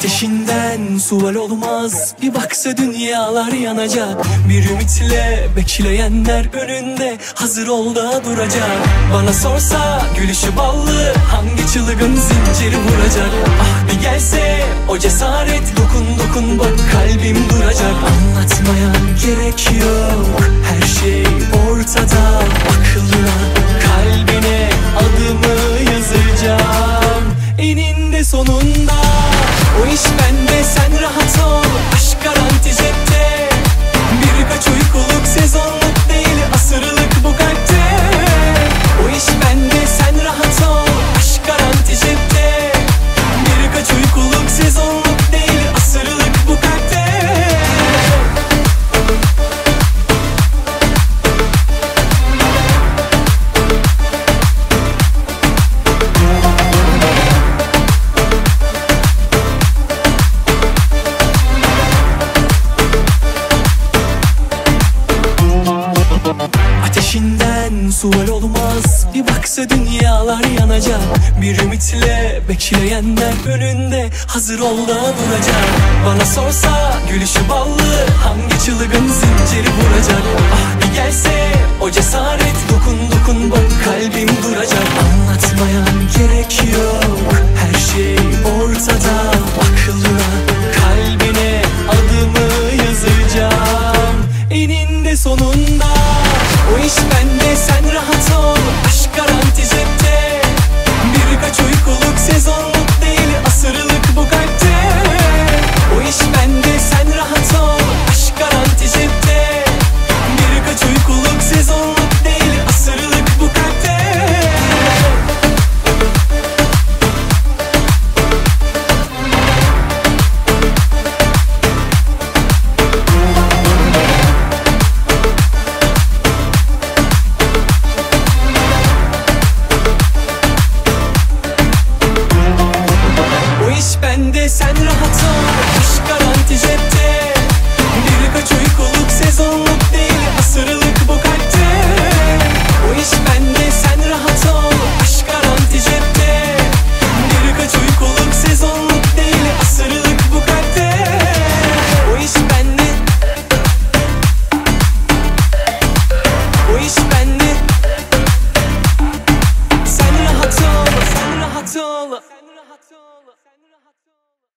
Ateşinden sual olmaz. Bir baksa dünyalar yanacak. Bir ümitle bekleyenler önünde Hazır ol da duracak. Bana sorsa gülüşü ballı Hangi çılgın zinciri vuracak? Ah bir gelse o cesaret Dokun dokun bak kalbim duracak. Anlatmaya Ateşinden sual olmaz. Bir baksa dünyalar yanacak. Bir ümitle bekleyenler önünde Hazır ol da duracak Bana sorsa gülüşü ballı Hangi çılgın zinciri vuracak? Ah bir gelse o cesaret Dokun dokun bak kalbim duracak. Anlatmayan gerek yok Her şey ortada. Akıllı kalbine adımı yazacağım. Eninde sonu rahat ol.